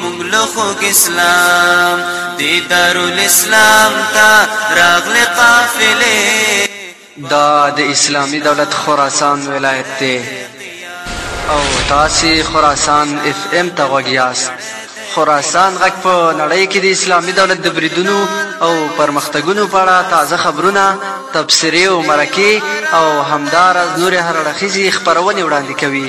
مونږ له خوږ اسلام دی دارالاسلام ته راغلې قافلې دا د اسلامي دولت خراسان ولایت دی او تاسو خراسان اف ام ته غوږ یاست خراسان غږ په نړۍ کې د اسلامي دولت د بریدونو او پرمختګونو په اړه تازه خبرونه تبصرې او مرکې او همداراز نورې هر اړخیزې خپرونې وړاندې کوي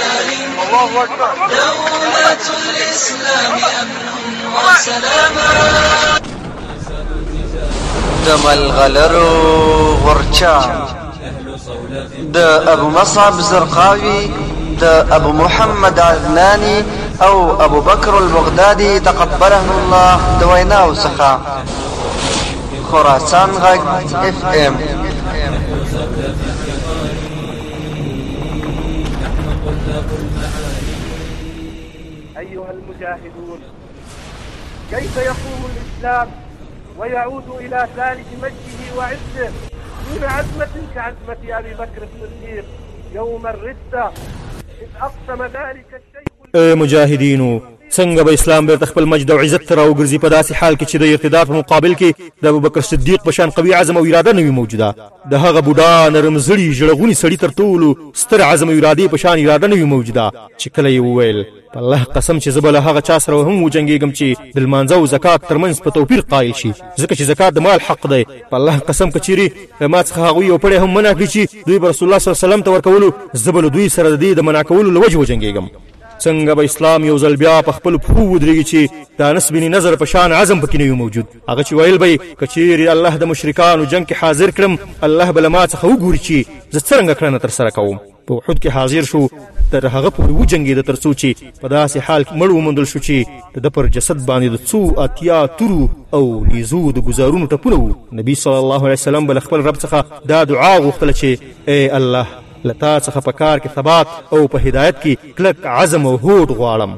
الله اکبر دولت الاسلام امن و سلاما د ملغلرو غرچا د ابو مصعب زرقاوي د ابو محمد عدناني او ابو بکر البغدادي تقبله الله د ویناو څخه خراسان غږ اف ام قل الشاهدون كيف يقوم الإسلام ويعود إلى ثالث مجده وعزه دون عزمة كعزمة أبي بكر الصديق يوم الردة إذ أقسم ذلك الشيخ اے مجاهدینو څنګه به اسلام بیرته خپل مجد او عزت ته راوګرځي په داسې حال کې چې د اقتدار په مقابل کې د ابوبکر صدیق په شان قوي عزم او اراده نه وي موجوده د هغه بوډا نرم زړي ژړغوني سړي تر ټولو ستر عزم او ارادې په شان اراده نه وي موجوده چې کله یې وویل په الله قسم چې زه به له هغه چا سره هم وجنګېږم چې د لمانځه او زکات ترمنځ په توپیر قایل شي ځکه چې زکات د مال حق دی په الله قسم که چیرې له ما څخه هغوی یو پړی هم منع کړي چې دوی به رسول الله صلی الله علیه وسلم ته ورکولو زه به له دوی سره د دې د منع کولو له وجې وجنګېږم څنګه به اسلام یو ځل بیا په خپل پښو ودرېږي چې د انس بن نظر په شان عزم پکې نه وي موجود هغه چې ویل به یې که چیرې الله د مشرکانو جنګ کې حاضر کړم الله به له ما څخه وګوري چې زه څرنګه کړنه ترسره کوم په احد کې حاضر شو تر هغه پورې وجنګېده تر څو چې په داسې حال کې مړ وموندل شو چې د ده پر جسد باندې د څو اتیا تورو او نیزو د ګزارونو ټپونه وو نبی صلی الله علیه وسلم به له خپل رب څخه دا دعا غوښتله چې ای الله له تا څخه په کار کې ثبات او په هدایت کې کلک عزم او هوډ غواړم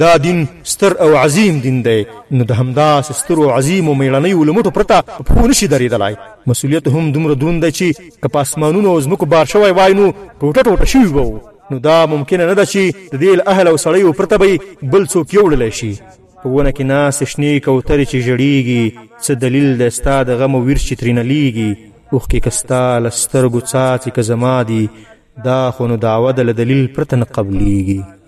دا دین ستر او عظیم دین دی نو د همداسې سترو او عظیمو میړنیو له مټو پرته په پښو نشي درېدلی مسؤلیت هم دومره دروند دی چې که په اسمانونو او ځمکو بار شوی وای نو ټوټه ټوټه شوي به وو نو دا ممکنه نه ده چې د دې له اهل او سړیو پرته به بل څوک یوړلی شي په ونه کې ناستې شنې کوترې چې ژړېږي څه دلیل دی ستا د غم او ویر چې ترېنه لیږي اوښکې که ستا له سترګو څاڅي که زما دي دا خو نو دعوه ده له دلیل پرته نه قبلیږي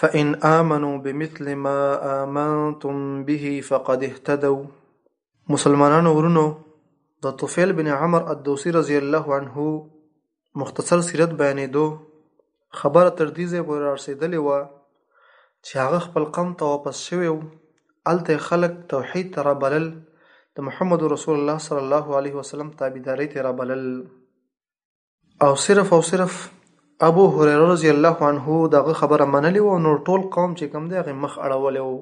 فإن آمنوا بمثل ما آمنتم به فقد اهتدوا مسلمانانو ورونو د طفیل بن عمر الدوسی رضی الله عنه مختصر سیرت بیانېدو خبره تر دې ځای پورې رارسېدلې وه چې هغه خپل قوم ته واپس شوی و هلته خلک توحید ته رابلل د محمد رسول الله صلی الله علیه وسلم تابعدارۍ ته رابلل او صرف او صرف ابو هريره رضی الله عنه دغه خبره منلې و نور ټول قوم چې کوم دی هغه مخ اړولې و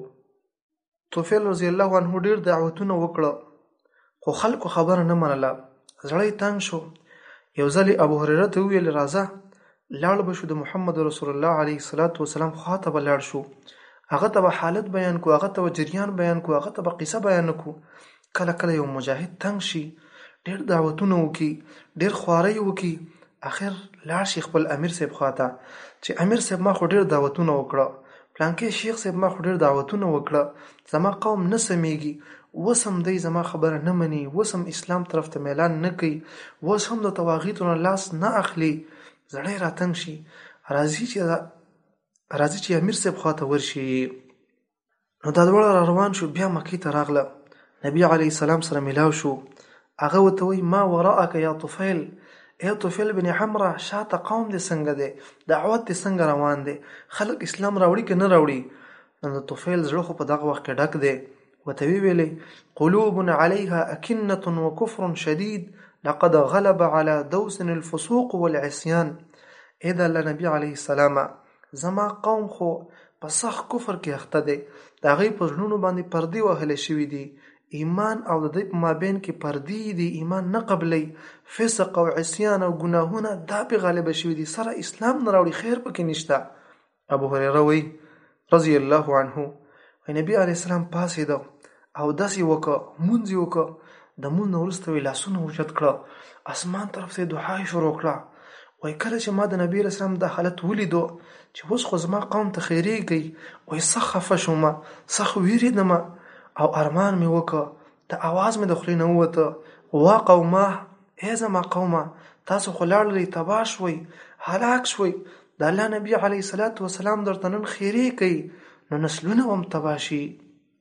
توفیل رضی الله عنه ډیر دعوتونه وکړه خو خلکو خبره نه منله زړی تنگ شو یو ځل ابو هريره ته ویل راځه لاړ به شو د محمد رسول الله علیه الصلاۃ والسلام خواته به لاړ شو هغه ته به حالت بیان کو هغه ته به جریان بیان کو هغه ته به قصه بیان کو کله کله یو مجاهد تنګ شي ډیر دعوتونه وکي ډیر خواري وکي اخر لاړ شي خپل امیر صاحب خواته چې امیر صاحب ما خو ډیر دعوتونه وکړه پلانکې شیخ صاحب ما خو ډیر دعوتونه وکړه زما قوم نه سميږي وسم دی زما خبره نه مني وسم اسلام طرف ته ميلان نه کوي وسم د تواغیتونو لاس نه اخلي زړه راتنګ شي راځي چې راځي چې امیر صاحب خواته ورشي نو دا دواړه را روان شو بیا مکې ته راغله نبی علی السلام سره ملاو شو هغه وته وی ما وراءک یا طفیل یا طفیل بن حمره شاته قوم دې څنګه دی دعوت دې څنګه روان دی خلک اسلام راوړي که نه راوړي نو د طفیل زړه خو په دغه وخت کې ډک دی وته وی ویلې قلوب علیها اکنه وکفر شدید لقد غلب على دوس الفسوق والعصيان اې د الله نبی علیه السلام زما قوم خو په سخت کفر کې اخته دی د هغوی په زړونو باندې پردې وهلې شوي دي ایمان او د دوی په مابین کې پردې دي ایمان نه قبلي فسق او عصیان او ګناهونه دا په غالب شوي دي سره اسلام نه راوړي خیر پکې نشته ابو هريره وی رضی الله عنه نبی علی السلام پاسې ده اودس یې وکړ، لمونځ یې وکړ، د لمونځ نه وروسته یې لاسونه اوچت کړل، اسمان طرف ته یې دعا یې شروع کړه، وایي کله چې ما د نبي علیه السلام دا حالت ولید چې اوس خو زما قوم ته خیرېږي، وایي سخت خفه شوم، سخت وېرېدم او ارمان مې وکړ، دا اواز مې د خولې نه ووت، وا قوماه، ای زما قومه! تاسو خو لاړلئ، تباه شوئ، هلاک شوئ، د الله نبي علیه السلام درته نن خیرېږي، نو نسلونه به هم تباه شي.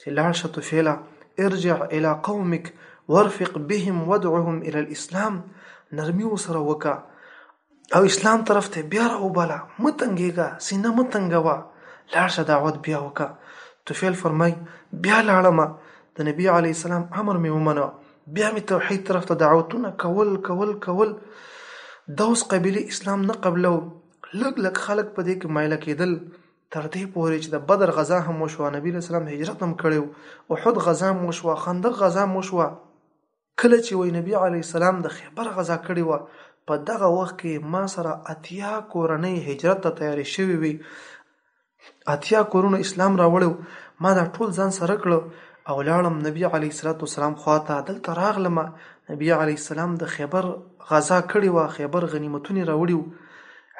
چې لاړ شه طفیله ارجع الى قومک ورفق بهم ودعهم الى الاسلام نرمی وسره وکا او اسلام طرف ته بیا راوباله متنګېږه سینه متنګوه لاړ شه دعوت بیا وکا طفیل فرمای بیا لاړم د نبی علی السلام امر مې ومنه بیا مې توحید طرف ته دعوتونه کول کول کول دوس قبیله اسلام نه قبلو لګ لګ خلک په دې کې مایل کېدل تر دې پورې چې د بدر غزا هم وشوه نبی له سلام هجرت هم کړی او حد غزا هم وشوه خندق غزا هم وشوه کله چې وای نبی علی السلام د خیبر غزا کړی و په دغه وخت کې ما سره اتیا کورنۍ هجرت ته تیارې شوې وي اتیا کورونو اسلام راوړو ما دا ټول ځان سره کړو او لاړم نبی علی صلوات و سلام خواته دلته راغلم نبی علی السلام د خیبر غزا کړی و خیبر غنیمتونه راوړیو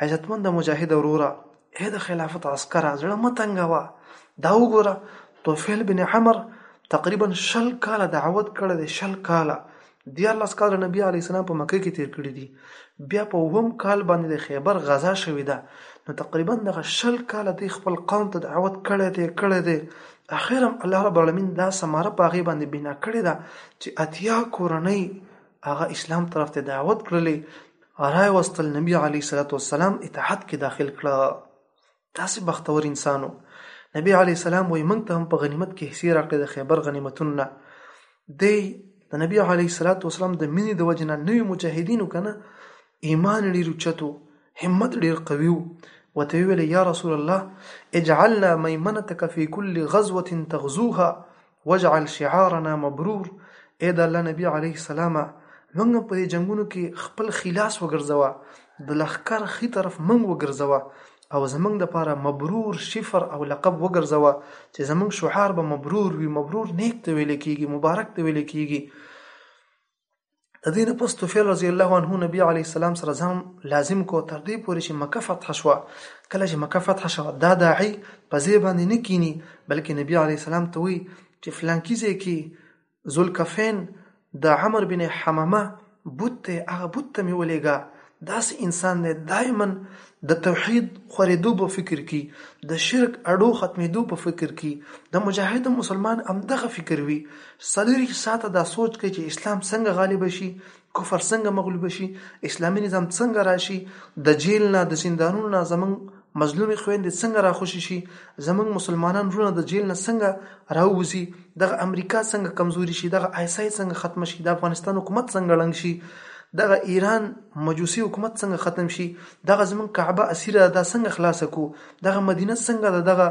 عزتمند مجاهد وروره اې د خلافت عسکره زړه مه تنګوه دا وګوره توفیل بن عمر تقریبا شل کاله دعوت کړی دی شل کاله دیارلس کاله نبی علیه السلام په مکه کې تیر کړي دي بیا په اووم کال باندې د خیبر غزا شوې ده نو تقریبا دغه شل کاله دی خپل قوم ته دعوت کړی دی کړی دی اخر هم الله رب العالمین دا سماره په هغې باندې بنا کړې ده چې اتیا کورنۍ هغه اسلام طرف ته دعوت کړلې رای وستل نبی علی صلوات و سلام اطاعت کې داخل کړه تاسو بختور انسانو نبی علی سلام وای مونږ ته هم په غنیمت کې حصے راکړي د خیبر غنیمتونو نه دی د نبی علی صلوات و سلام د مینې د وجنه نوی مجاهدینو کنه ایمان ډیر چتو همت ډیر قوي وته ویل یا رسول الله اجعلنا میمنتک فی کل غزوه تغزوها وجعل شعارنا مبرور اې د الله نبی علیه السلام موږ په دې جنگونو کې خپل خلاص وګرځوه د لخر خي طرف موږ وګرځوه او زمنګ د پاره مبرور شفر او لقب وګرځوه چې زمنګ شعار به مبرور وي مبرور نیک ته ویل کیږي مبارک ته ویل کیږي د دې نه پس توفیل رضی الله عنه نبی علی السلام سره ځم لازم کو تر دې پورې چې مکه فتح شوه کله چې مکه فتح شوه دا داعی په ځای باندې نه کینی بلکې نبی علی السلام ته وی چې فلانکی ځای کې ذوالکفین د عمر بن حمامه بوت ته هغه بوت ته می ولېګا داسې انسان دی دایمن د توحید خورېدو په فکر کې د شرک اډو ختمېدو په فکر کې د مجاهد مسلمان هم دغه فکر وي سلری ساته دا سوچ کوي چې اسلام څنګه غالب شي کفر څنګه مغلوب شي اسلامي نظام څنګه راشي د جیل نه د زندانونو نه زمونږ مظلومې خویندې څنګه راخوشې شي زمونږ مسلمانان رونه د جیل نه څنګه راووزي دغه امریکا څنګه کمزوري شي دغه ایس ای څنګه ختم شي د افغانستان حکومت څنګه ړنګ شي دغه ایران مجوسی حکومت څنګه ختم شي دغه زمونږ کعبه اسیره دا څنګه خلاصه کو دغه مدینه څنګه دغه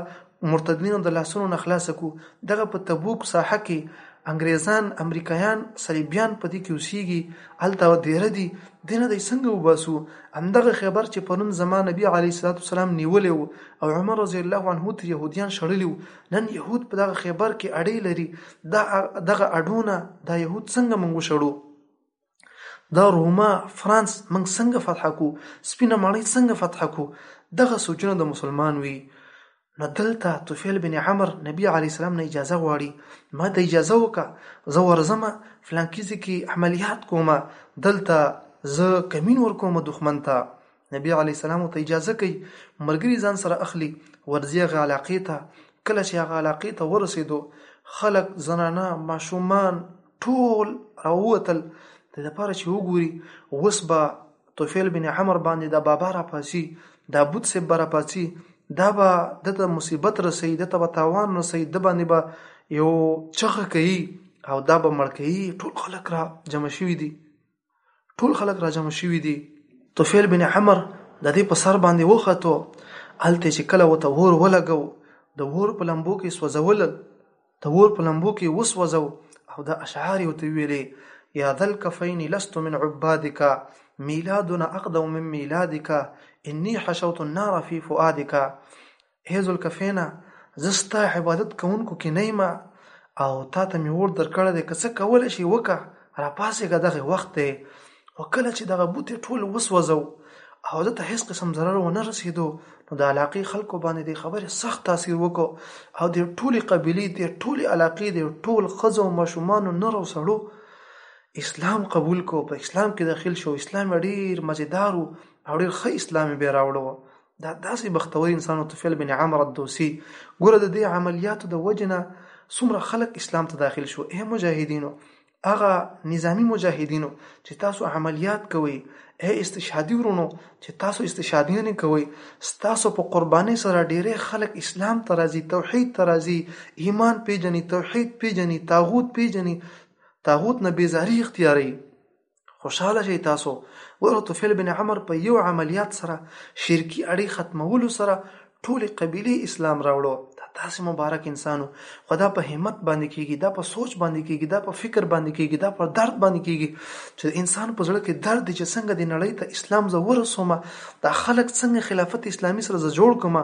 مرتدینو د لاسونو نه خلاص کو دغه په تبوک ساحه کې انګریزان امریکایان صلیبیان په دې کې اوسېږي الته دیره دي دینه د څنګه وباسو همدغه خبر چې پرون زما نبی علی صلوات والسلام نیولې وو او عمر رضی الله عنه تر يهوديان شړلی وو نن يهود په دغه خبر کې اړې لري دا دغه اډونه دا يهود څنګه مونږ شړو دا روما فرانس موږ څنګه فتح کو سپینه ماڼۍ څنګه فتح کو دغه سوچونه د مسلمان وي نو دلته طفیل بن عمر نبی علی السلام نه اجازه غواړي ما ته اجازه وکړه زه ورزم فلانکیزه کې عملیات کومه دلته زه کمین ورکوم دښمن ته نبی علیه السلام ورته اجازه کوي، ملګري ځان سره اخلي، ورځي هغه علاقې ته، کله چې هغه علاقې ته ورسېدو، خلک، زنانه، ماشومان، ټول راووتل، د دې لپاره چې وګوري، اوس به طفیل بن عمر باندې دا بابا راپاڅي، دا بت صاحب به راپاڅي، دا به ده ته مصیبت رسوي، ده ته به تاوان رسوي، ده باندې به یو چغه کوي او دا به مړ کوي، ټول خلک را جمع شوي دي. ټول خلک راجمع شوي دي طفیل بن عمر د دې په سر باندې وختو الته چې کله وته ور ولګو د ور په لمبو کې سوځول د ور په لمبو کې وسوځو او د اشعار یو ته ویلې یا ذل کفین لست من عبادک میلادنا اقدم من میلادک انی حشوت النار فی فؤادک ای ذوالکفینه! زه ستا عبادت کوونکو کې نه یم او تا ته مې اور درکړی دی، که څه کولی شي وکړه، راپاڅېږه دغه وخت دی. خو کله چې دغه بوټی ټول وسوځو او ده ته هېڅ قسم ضرر ونه رسېدو، نو د علاقې خلکو باندې دې خبرې سخت تاثیر وکړ او دې ټولې قبیلې، دې ټولې علاقې، دې ټول ښځو، ماشومانو، نر او سړو اسلام قبول کړ، په اسلام کې داخل شو، اسلام یې ډېر مزېدار و او ډېر ښه اسلام یې بیا راوړو. دا داسې بختور انسان او طفیل بن عمر الدوسی ګوره د دې عملیاتو د وجنه څومره خلک اسلام ته داخل شو اے مجاهدینو هغه نظامی مجاهدینو چې تاسو عملیات کوئ اے استشهادي ورونو چې تاسو استشهادي نه کوئ تاسو په قرباني سره ډېری خلک اسلام ته راځي توحید ته راځي ایمان پیژني توحید پیژني طاغوت پیژني طاغوت نه بیزاری اختیاري خوشاله شئ تاسو ګورو طفیل بن عمر په یو عملیات سره شرکی اړی ختمولو سره ټول قبیله اسلام راوړو دا داسې مبارک انسانو خدا په همت باندې کیږي دا په سوچ باندې کیږي دا په فکر باندې کیږي دا په درد باندې کیږي چې انسان په زړه کې درد چې څنګه د نړۍ ته اسلام زه ورسوم دا خلک څنګه خلافت اسلامي سره زه جوړ کوم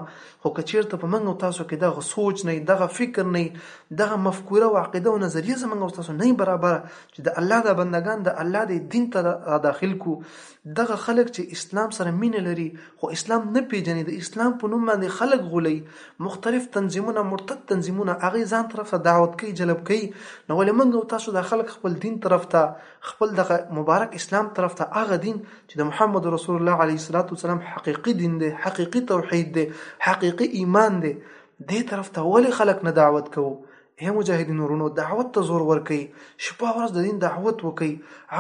خو کچیرته په منګو تاسو کې دغه سوچ نه دغه فکر نه دغه مفکوره او عقیده او نظریه زمنګ تاسو نه برابر چې د الله دا بندگان د الله د دین ته را داخل کو دغه خلک چې اسلام سره مینه لري خو اسلام نه پیژني د اسلام په نوم باندې خلک غولي مختلف تنظیمونه مرتد تنظیمونه هغه ځان طرف ته دعوت کوي جلب کوي نو ولې موږ او تاسو د خلک خپل دین طرف ته خپل دغه مبارک اسلام طرف ته هغه دین چې د محمد رسول الله علیه الصلاۃ والسلام حقيقي دین دی حقيقي توحید دی حقيقي ایمان دی دې طرف ته ولې خلک نه دعوت کوو هی مجاهدینو ورونو دعوت ته زور ورکړئ شپه ورځ د دین دعوت وکړئ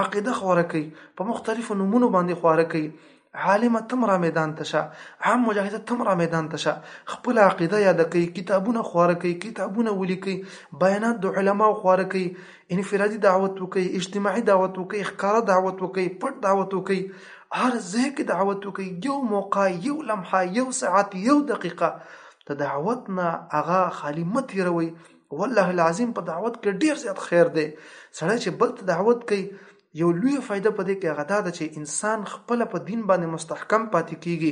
عقیده خوره کړئ په مختلفو نمونو باندې خوره کړئ عالم تم را میدان تشه عام مجاهد تم را میدان تشه خپل عقیده یاد کړئ کتابونه خوره کړئ کتابونه ولیکئ بیانات د علماو خوره کړئ انفرادي دعوت وکړئ اجتماعي دعوت وکړئ ښکاره دعوت وکړئ پټ دعوت وکړئ هر ځای کې دعوت وکړئ یو موقع یو لمحه یو ساعت یو دقیقه د دعوت نه هغه خالی مه تیروئ والله العظیم په دعوت کې ډیر زیات خیر دی سړی چې بل ته دعوت کوي یو لوی فائدہ پدې کې هغه دا ده چې انسان خپل په دین باندې مستحکم پاتې کیږي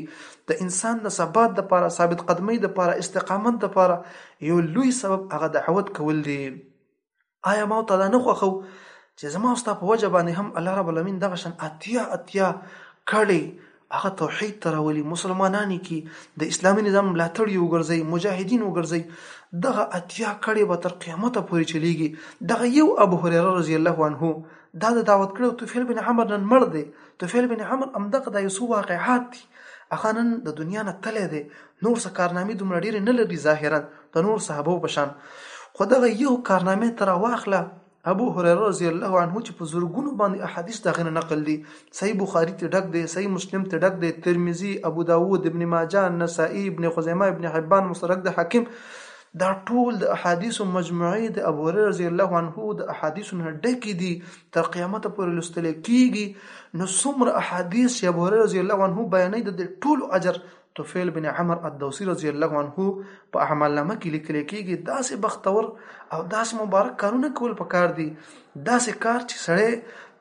د انسان د ثبات د لپاره ثابت قدمۍ د لپاره استقامت د لپاره یو لوی سبب هغه دعوت کول دي آیا ما تعالی نه خوخو چې زما ستا په وجه باندې هم الله رب العالمین دغه شان اتیا اتیا کړي هغه توحید ته راولي مسلمانان کی د اسلامي نظام ملاتړ یو ګرځي مجاهدین وګرځي دغه اتیا کړي به تر قیامت پورې چلیږي دغه یو ابو هريره رضی الله عنه دا د دعوت کړو توفیل بن عمر نن مړ دی توفیل بن عمر هم دغه د یوسو واقعات دي اخنن د دنیا نه تله دی نور څه کارنامې دومره ډېرې نه لري ظاهرا د نور صحابو په شان خو دغه یو کارنامه تر واخله ابو هريره رضی الله عنه چې په زورګونو باندې احادیث دا غنه نقل دي صحیح بخاری ته ډک دی صحیح مسلم ته ډک دی ترمذی ابو داوود ابن ماجه نسائی ابن خزیمه ابن حبان مصدرک د حاکم دا ټول د احادیث مجموعه د ابو هريره رضی الله عنه د احادیث نه ډکې دي تر قیامت پورې لستل کیږي نو څومره احادیث چې ابو هريره رضی الله عنه بیانې د ټول اجر طفیل بن عمر الدوسی رضی الله عنه په اعمال نامه کې لیکل کېږي داسې بختور او داسې مبارک کارونه کول پکار دي داسې کار چې سړی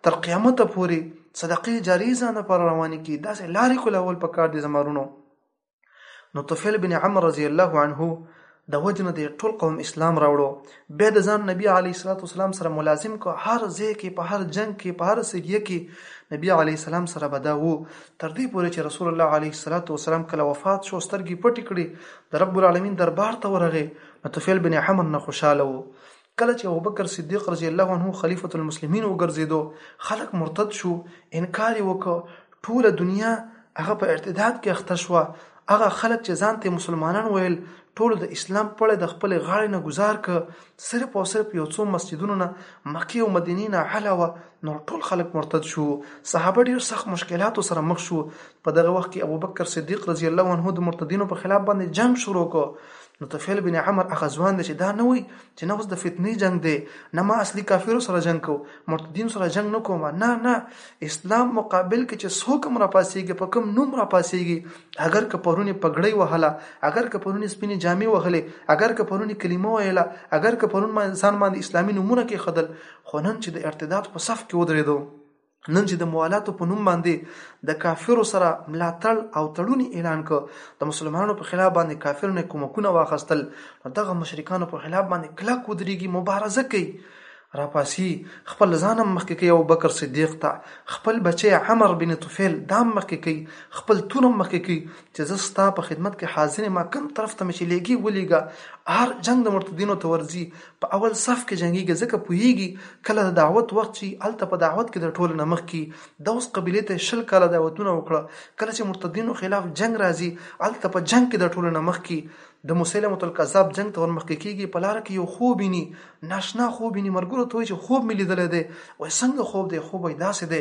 تر قیامت پورې صدقې جاری ځانه پر روان کی داسې لارې کولول پکار دي زمرونو نو طفیل بن عمر رضی الله عنه د وجې نه دې ټول قوم اسلام راوړو بیا د ځان نبی علیه الصلاة والسلام سره ملازم کو هر ځای کې په هر جنګ کې په هر سریه کې نبی علیه السلام سره به دا وو تر دې پورې چې رسول الله علیه الصلاة والسلام کله وفات شو سترګې پټې کړې د رب العالمین دربار ته ورغې نو طفیل بن حمن نه خوشاله وو کله چې ابوبکر صدیق رضی الله عنه خلیفۃ المسلمین وګرځیدو خلک مرتد شو انکار وکړ ټول دنیا هغه په ارتداد کې اخته شو هغه خلک چې ځان ته مسلمانان ویل ټول د اسلام په اړه د خپل غاړې نه گزار ک صرف او صرف یو څو مسجدونو نه مکه او مدینه نه علاوه نو ټول خلک مرتد شو صحابه ډیر سخت مشکلاتو سره مخ شو په دغه وخت کې ابوبکر صدیق رضی الله عنه د مرتدینو په خلاف باندې جنگ شروع کو نو طفیل بن عمر هغه ځوان دی چې دا نه وي چې نه اوس د فتنې جنگ دی نه ما اصلي کافرو سره جنگ کو مرتدین سره جنگ نه کوم نه نه اسلام مقابل کې چې څوک هم راپاسېږي په کوم نوم راپاسېږي اگر که پرونی پګړۍ وهله اگر که پرونی سپینې جامې وهلې اگر که پرونی کلمه ویله اگر که پرون ځان باندې اسلامي نومونه کې خدل خو نن چې د ارتداد په صف کې ودرېدو نن چې د موالاتو په نوم باندې د کافرو سره ملاتړ او تړونی اعلان کړ د مسلمانانو په خلاف باندې کافر نه کومکونه واخستل نو دغه مشرکانو په خلاف باندې کلک ودرېږي مبارزه کوي راپاسی خپل ځان مخکې کوي او بکر صدیق ته خپل بچي عمر بن طفیل دام مخکې کوي خپل تور مخکې کوي چې زه ستا په خدمت کې حاضر ما کوم طرف ته مې چې لېږي ولېږه هر جنگ د مرتدینو ته ورځي په اول صف کې جنګیږی ځکه پوهیږی کله د دعوت وخت شی هلته په دعوت کې د ټولو نه مخکی دوس قبیلی ته شل کاله دعوتونه وکړه کله چې مرتدینو خلاف جنګ راځی هلته په جنګ کې د ټولو نه مخکی د مسیلمه الکذاب جنګ ته ورمخکی کیږی په لاره کې یو خوب وینی ناشنا خوب وینی ملګرو ته وایی چې خوب می لیدلی دی وایی څنګه خوب دی خوب وایی داسې دی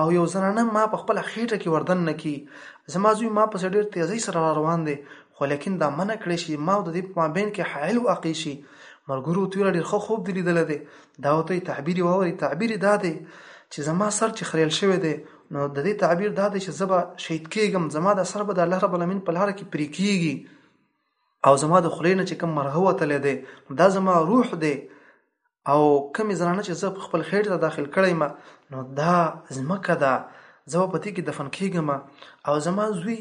او یو زنانه ما په خپل خېټه کې وردن نه کی زما زوی ما په ډېر تیزی سره را روان دی خو لیکن دا منع کړی شي ما د دې په مابین کې حائل واقع شي مرګرو تیر ډېر خو خوب دی لیدل دی دا وته تعبیر ووري تعبیر دا دی چې زما سر چې خریل شوی دی نو د دې تعبیر دا دی چې زبا شهید کېږم زما د سر به د الله رب العالمین په لار کې پرې کېږي او زما د خولې نه چې کوم مرغه وتلی دی نو دا زما روح دی او کومې زنانه چې زه په خپل خېټ ته داخل کړی ما نو دا ځمکه ده زه په دې کې دفن کېږم او زما زوی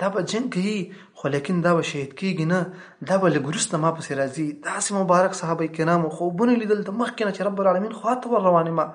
دا به جنگ کوي خو لیکن دا به شهید کېږي نه دا به لږ وروسته ما پسې راځي داسې مبارک صحابه کرامو خوبونه لیدل د مخکې نه چې رب العالمین خوا ته ور روانې ما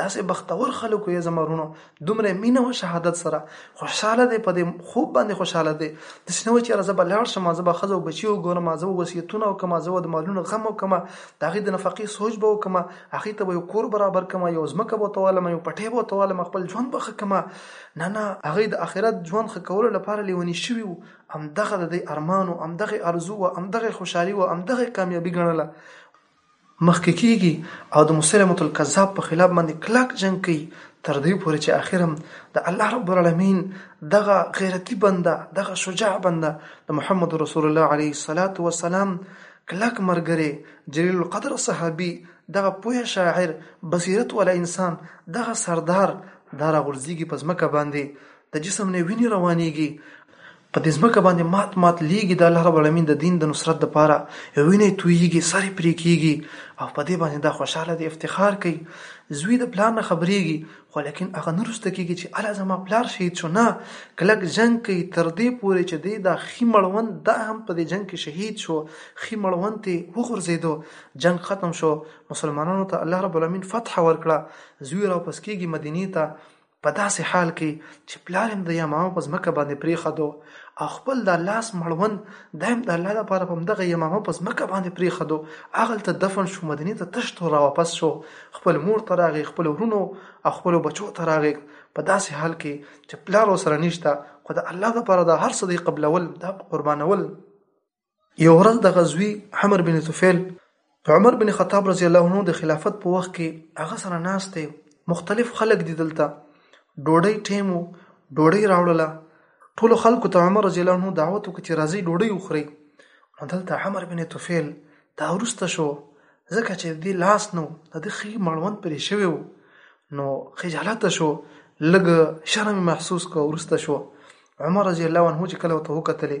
داسې بختور خلکو یې زما رونو دومره مینه او شهادت سره خوشاله دی په دې خوب باندې خوشاله دی د سینه و چې زه به لاړ شم زه به خزه او بچي وګورم زه وصیتونه وکم زه د مالونو غم وکم د هغې د نفقې سوچ به وکم هغې ته به یو کور برابر کم یو ځمکه به توالم یو پټی به توالم خپل ژوند به ښه کم نه نه هغې د آخرت ژوند ښه کولو لپاره لیونی شوي وو همدغه د دې ارمان و همدغه ارزو و همدغه خوشحالي و همدغه کامیابي ګڼله مخکې کیږي او د مسلمة الکذاب په خلاف باندې کلک جنګ کوي تر دې پورې چې اخرا د الله رب العالمین دغه غیرتی بنده دغه شجاع بنده د محمد رسول الله علیه الصلاۃ والسلام کلک مرګره جلیل القدر صحابي دغه پوه شاعر بصیرت ولا انسان دغه سردار دا راغورځيږي په ځمکه باندې د جسم نه ویني روانيږي په دې ځمکه باندې مات مات لیږي د الله رب العالمین د دین د نصرت لپاره وینې تویږي سر پرې کیږي او په دې باندې دا خوشاله دي افتخار کوي زوی د پلان نه خبرېږي خو لیکن هغه نرسته کیږي چې الا زما پلار شهید شو نه کلک جنگ کوي تر دې پورې چې دی دا خي مړوند دا هم په دې جنگ کې شهید شو خي مړوند ته وغورځېدو جنگ ختم شو مسلمانانو ته الله رب العالمین فتح ورکړه زوی را پس کیږي مدینه ته په داسې حال کې چې پلار هم د یمامه په ځمکه باندې پریخدو او خپل د لاس مړوند دایم د الله لپاره په دغه یمامه په ځمکه باندې پریخدو اغل ته دفن شو مدینه ته تشت را واپس شو خپل مور ته راغی خپل ورونو او خپل بچو ته راغی په داسې حال کې چې پلار سره نشته خو د الله لپاره د هر څه دی قبلول د قربانول یوه ورځ د غزوی حمر بن طفیل د عمر بن خطاب رضی الله عنه د خلافت په وخت کې هغه سره ناس دی مختلف خلک دي دلته ډوډۍ ټیمو ډوډۍ راوړله ټولو خلکو ته عمر رضی الله عنه دعوت وکړ چې راځي ډوډۍ وخوري نو دلته عمر بن طفیل دا ورسته شو ځکه چې د لاس نو د خې مړوند پرې شوی وو نو خجالت شو لګ شرم محسوس کو ورسته شو عمر رضی الله عنه چې کله ته وکتلې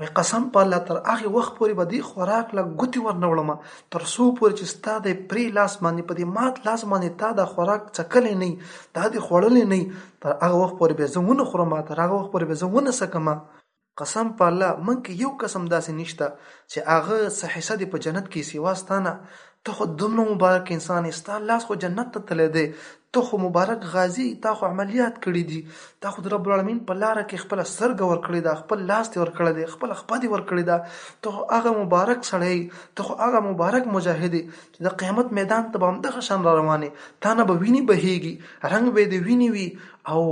وای قسم په الله تر هغه وخت پورې به دې خوراک لا ګوتې ورنه وړم تر څو پورې چې ستا د پرې لاس باندې په دې مات لاس باندې تا دا خوراک څکلې نه دا دې خوړلې نه تر هغه وخت پورې به زه ونه خورم تر هغه وخت پورې به زه ونه سکم قسم په الله من کې یو قسم داسې نشته چې هغه څه حصہ دې په جنت کې سیوا ستانه ته خو دومره مبارک انسان یې ستا لاس خو جنت ته تللی دی ته خو مبارک غازی یې تا خو عملیات کړي دي تا خو د رب العالمین په لاره کې خپله سترګه ورکړې ده خپل لاس دې ورکړی دی خپله خپه دې ورکړې ده ته خو هغه مبارک سړی یې ته خو هغه مبارک مجاهد یې چې د قیامت میدان ته به همدغه شان را روان یې تا نه به وینې بهیږي رنګ به یې د وینې وي او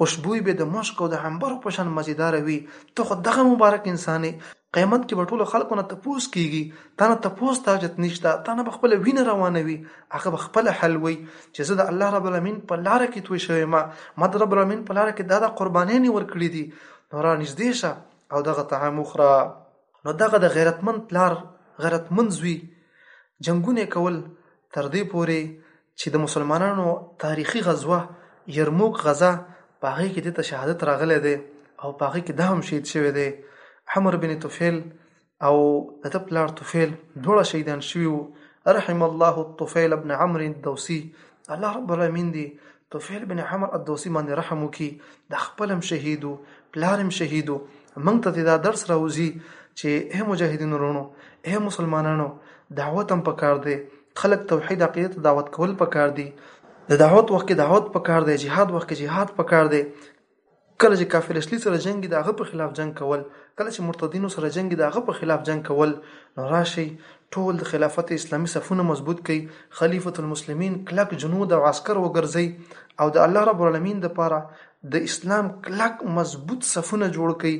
خوشبوی به د مشک او د عنبرو په شان مزیدار وي ته خو دغه مبارک انسان یې قیامت کې به ټولو خلکو نه تپوس کېږي، تا نه تپوس ته حاجت نشته، تا نه به خپله وینه روانه وي، هغه به خپله حل وي چې زه د الله رب العالمین په لاره کې توی شوی ما، ما د رب العالمین په لاره کې دا دا قربانیانې ورکړې دي، نو را نږدې شه او دغه طعام وخوره. نو دغه د غیرتمند پلار، غیرتمند زوی جنګونه یې کول تر دې پورې چې د مسلمانانو تاریخي غزوه یرموک غزا په هغه کې د شهادت راغلی دی او په هغه کې دا هم شهید شوی دی حمر بن طفیل او د ده پلار طفیل دواړه شهیدان شوي وو رحم الله الطفیل ابن عمرو الدوسي الله رب العالمین دی طفیل بن عمر الدوسي باندې رحم وکي د خپل هم شهیدو پلار هم شهیدو موږ ته دا درس راوځي چې اے مجاهدینو ورونو اے مسلمانانو دعوت هم پکار دی خلک توحید عقیدې ته دعوت کول پکار دي د دعوت وخت کې دعوت پکار دی جهاد وخت کې جهاد پکار دی کله چې کافر اصلي سره جنگ د هغه په خلاف جنگ کول کله چې مرتدینو سره جنگ د هغه په خلاف جنگ کول نو راشي ټول د خلافت اسلامي صفونه مضبوط کړي خلیفۃ المسلمین کلک جنود او عسكر وګرځي او د الله رب العالمین د پاره د اسلام کلک مضبوط صفونه جوړ کړي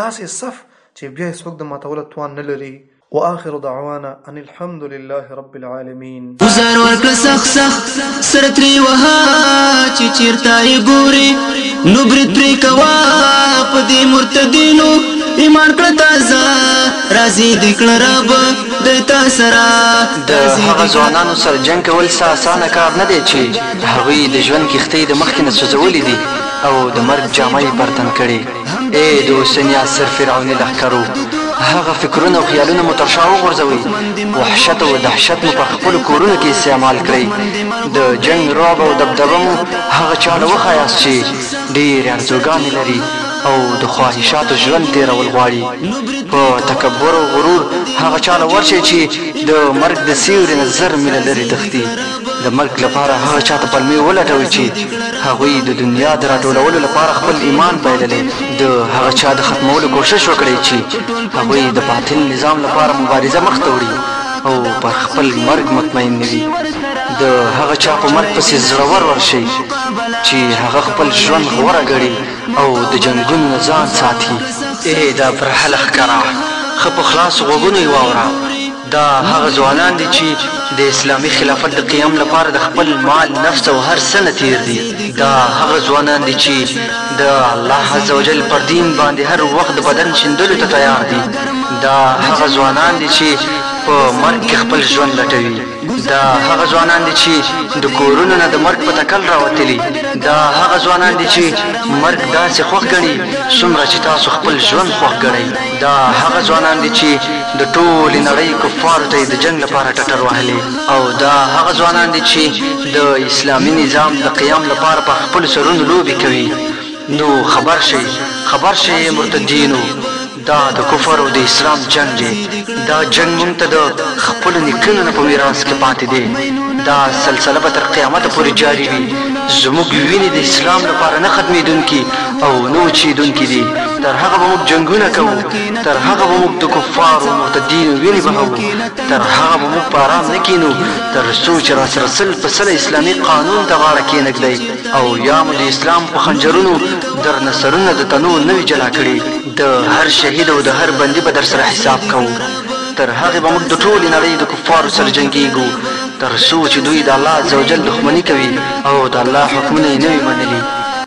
داسې صف چې بیا څوک د ماتولو توان نه لري واخر دعوانا ان الحمد لله رب العالمين گزار ورکړه سخ سخ سر تری وها چې چیرته ګوري نو برید پرې کوا په دې مرتدینو ایمان کړه تازه راځي د کړه رب د تا سره د هغه ځوانانو سره جنگ کول څه اسانه کار نه دی چې هغوی د ژوند کښتۍ د مخکې نه سوځولې دي او د مرګ جامه یې پر تن کړې ای د اوسني عصر فرعوني لښکرو! هغه فکرونه او خیالونه مو تر شا وغورځوئ، وحشت او دهشت مو پر خپلو کورونو کې استعمال کړئ، د جنګ رعب او دبدبه مو هغه چا له وښایاست چې ډېرې ارزوګانې لري او د خواهشاتو ژوند تېرول غواړي، په تکبر او غرور هغه چا له ورشئ چې د مرګ د سیوري نه زر میله لرې تښتي. د مرګ لپاره هغه چا ته پلمې ولټوي چې هغوی د دنیا د راټولولو لپاره خپل ایمان بایللی، د هغه چا د ختمولو کوشش وکړي چې هغوی د باطل نظام لپاره مبارزه مخته وړي او پر خپل مرګ مطمئن نه وي، د هغه چا په مرګ پسې زړور ورشئ چې هغه خپل ژوند غوره ګڼي او د جنګونو نه ځان ساتي. ای د ابرهه لښکره! ښه په خلاصو غوږونو یې واوره! دا هغه ځوانان دي چي د اسلامي خلافت د قيام لپاره د خپل مال، نفس او هر څه نه تېر دي. دا هغه ځوانان دي چي د الله عزوجل پر دين باندي هر وخت د بدن شيندلو ته تيار دي. دا هغه ځوانان دي چي په مرګ کي خپل ژوند لټوي. دا هغه ځوانان دي چي د کورونو نه د مرګ په تکل راوتلي. دا هغه ځوانان دي چي مرګ داسي خوښ ګڼي څومره چي تاسو خپل ژوند خوښ ګڼئ. دا هغه ځوانان دي چي د ټولي نړۍ کفارو ته يې د جنګ لپاره ټټر وهلې او دا هغه ځوانان دي چي د اسلامي نظام د قيام لپاره پر خپلو سرونو لوبي کوي نو خبر شئ خبر شئ اې مرتدينو دا د کفر او د اسلام جنګ دی دا جنګ مونږ ته د خپلو نيکونو نه په ميراث کي پاتې دی دا سلسله به تر قيامته پوري جاري وي زموږ ويني د اسلام لپاره نه ختمېدونکي او نه وچېدونکي دي تر هغه به موږ جنګونه کوو تر هغه به موږ د کفارو مرتدینو وینې بهوو تر هغه به موږ په ارام نه کینو تر څو چې را سره سل په سل اسلامي قانون ته غاړه کېنږدئ او یا مو د اسلام په خنجرونو درنه سرونه د تنو نه وي جلا کړي د هر شهید او د هر بندي به در سره حساب کوو تر هغه به موږ د ټولې نړۍ د کفارو سره جنګیږو تر څو چې دوی د الله عزوجل دښمني کوي او د الله حکمونه یې نه وي منلي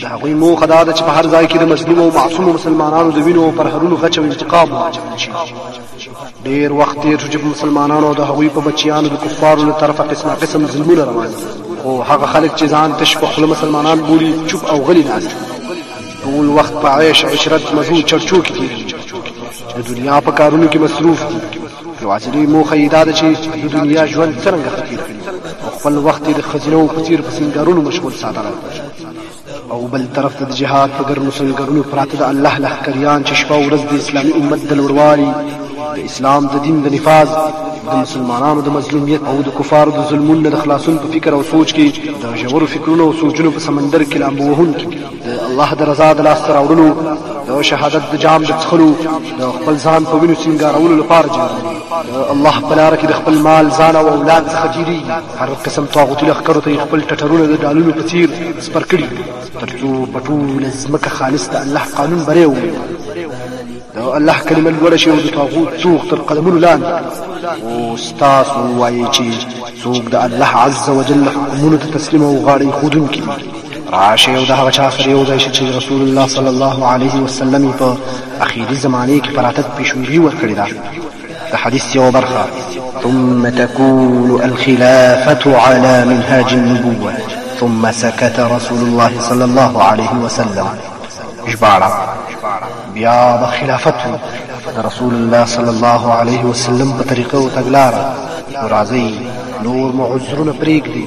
د هغوی موخه دا ده چې په هر ځای کې د مظلوم او معصوم مسلمانانو د وینو او پرهرونو غچ او انتقام واچول شي ډیر وخت تیر شو چې په مسلمانانو او د هغوی په بچیانو د کفارو له طرفه قسمه قسم ظلمونه روان دي خو هغه خلک چې ځان تش په خوله مسلمانان بولي چوپ او غلي ناست ټول وخت په عیش عشرت مزو چرچو کې تېر د دنیا په کارونو کې مصروف دي یوازینۍ موخه یې دا ده چې د دنیا ژوند څرنګه ښه تېر کړي او خپل وخت یې د ښځینو په څېر په سینګارونو مشغول ساتلی او بل طرف ته د جهاد په ګرمو سنګرونو پراته د الله لښکریان چې شپه ورځ د اسلامي امت د لوړوالي د اسلام د دین د نفاذ د مسلمانانو د مظلومیت او د کفارو د ظلمونو د خلاصون په فکر او سوچ کې د ژورو فکرونو او سوچونو په سمندر کې لامبو وهونکي د الله د رضا د لاسته راوړلو د شهادت د جام د څښلو د خپل ځان په وینو سینګارولو لپاره جنګېږي د الله په لاره کې د خپل مال ځان او اولاد څخه تېرېږي هر قسم طاغوتي لښکرو ته یې خپل ټټرونه د ډالونو په څیر سپر کړي تر څو په ټوله ځمکه خالص د الله قانون بری ومومي د الله کلمه لوړه شي او د طاغوت څوخ تر قدمونو لاندې او ستاسو وایي چې څوک د الله عز وجل حکمونو ته تسلیم او غاړه ایښودونکي راشي او د هغه چا سره یو ځای شي چې رسول الله صلی الله علیه وسلم په اخیری زمانه کې پراتت پیشنګي ورکړي ده د حدیث یو برخه ثم تكون الخلافة على منهاج النبوة ثم سكت رسول الله صلى الله عليه وسلم ژباړه بیا به خلافت د رسول الله صلی الله علیه وسلم په طریقه او تګلاره نو راځئ نور مو عذرونه پرېږدي